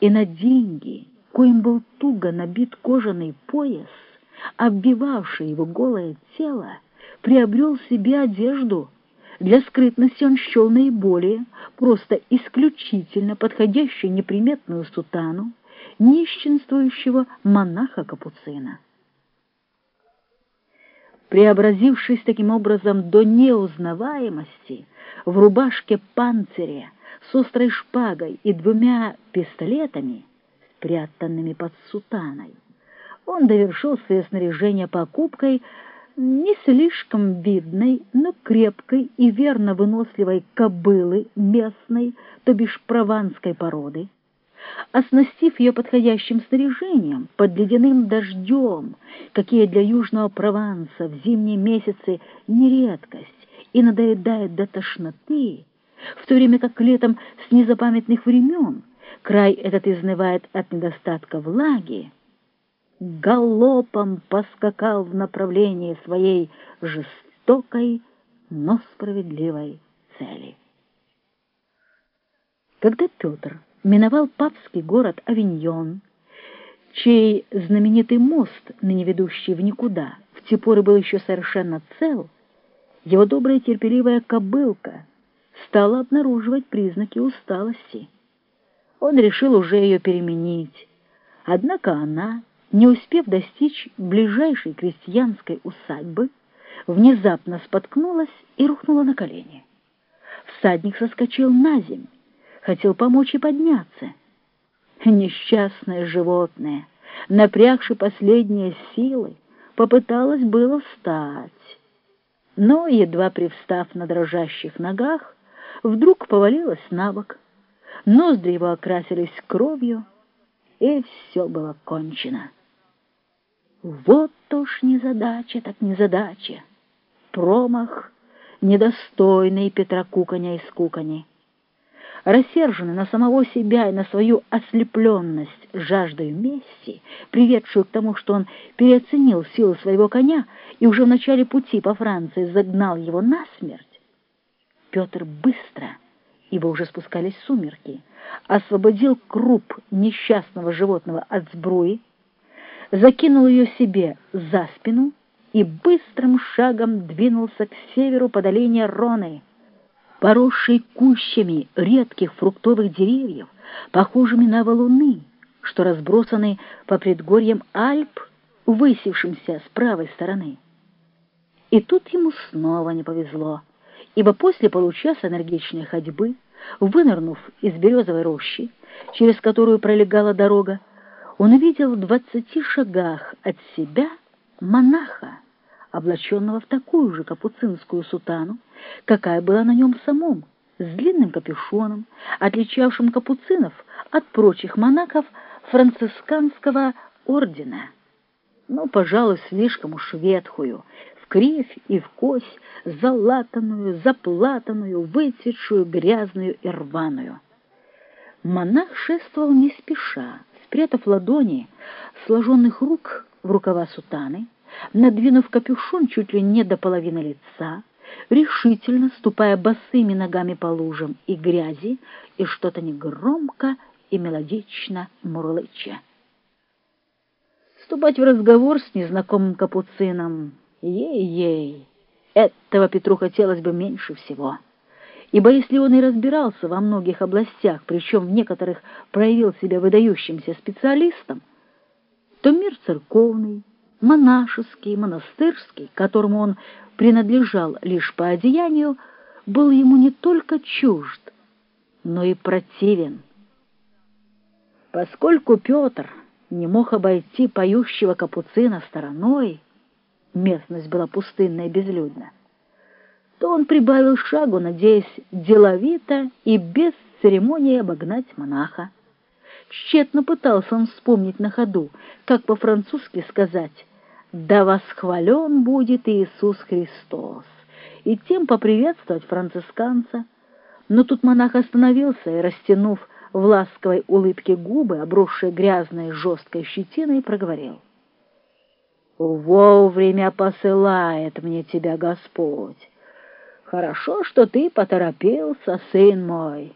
и на деньги, коим был туго набит кожаный пояс, обвивавший его голое тело, приобрел себе одежду. Для скрытности он счел наиболее, просто исключительно подходящую неприметную сутану, нищенствующего монаха-капуцина. Преобразившись таким образом до неузнаваемости в рубашке панциря с острой шпагой и двумя пистолетами, спрятанными под сутаной, он довершил свое снаряжение покупкой не слишком видной, но крепкой и верно выносливой кобылы местной, то бишь прованской породы, оснастив ее подходящим снаряжением под ледяным дождем, какие для Южного Прованса в зимние месяцы не редкость и надоедает до тошноты, в то время как летом с незапамятных времен край этот изнывает от недостатка влаги, галопом поскакал в направлении своей жестокой, но справедливой цели. Когда Петр миновал папский город Авиньон, чей знаменитый мост, ныне ведущий в никуда, в те поры был еще совершенно цел, его добрая терпеливая кобылка стала обнаруживать признаки усталости. Он решил уже ее переменить, однако она, не успев достичь ближайшей крестьянской усадьбы, внезапно споткнулась и рухнула на колени. Всадник соскочил на землю, хотел помочь и подняться. Несчастное животное, напрягши последние силы, попыталось было встать, но, едва привстав на дрожащих ногах, вдруг повалилась на бок. Ноздри его окрасились кровью, и все было кончено. Вот уж незадача так незадача, промах, недостойный Петра Куканя из Кукани рассерженный на самого себя и на свою ослепленность жаждой мести, приведшую к тому, что он переоценил силы своего коня и уже в начале пути по Франции загнал его насмерть, Петр быстро, ибо уже спускались сумерки, освободил круп несчастного животного от сбруи, закинул ее себе за спину и быстрым шагом двинулся к северу по долине Роны, поросший кущами редких фруктовых деревьев, похожими на валуны, что разбросаны по предгорьям Альп, высевшимся с правой стороны. И тут ему снова не повезло, ибо после получаса энергичной ходьбы, вынырнув из березовой рощи, через которую пролегала дорога, он увидел в двадцати шагах от себя монаха, облаченного в такую же капуцинскую сутану, какая была на нем самом, с длинным капюшоном, отличавшим капуцинов от прочих монахов францисканского ордена. Но, пожалуй, слишком уж ветхую, кривь и в кость, залатанную, заплатанную, выцветшую, грязную и рваную. Монах шествовал не спеша, спрятав ладони сложенных рук в рукава сутаны, надвинув капюшон чуть ли не до половины лица, решительно ступая босыми ногами по лужам и грязи и что-то негромко и мелодично мурлыча. Вступать в разговор с незнакомым капуцином, ей-ей, этого Петру хотелось бы меньше всего. Ибо если он и разбирался во многих областях, причем в некоторых проявил себя выдающимся специалистом, то мир церковный, монашеский, монастырский, которому он принадлежал лишь по одеянию, был ему не только чужд, но и противен. Поскольку Петр не мог обойти поющего капуцина стороной, местность была пустынна и безлюдна, то он прибавил шагу, надеясь деловито и без церемонии обогнать монаха. Тщетно пытался он вспомнить на ходу, как по-французски сказать «Да восхвален будет Иисус Христос!» и тем поприветствовать францисканца. Но тут монах остановился и, растянув в ласковой улыбке губы, обросшие грязной жесткой щетиной, проговорил. «Вовремя посылает мне тебя Господь. Хорошо, что ты поторопился, сын мой».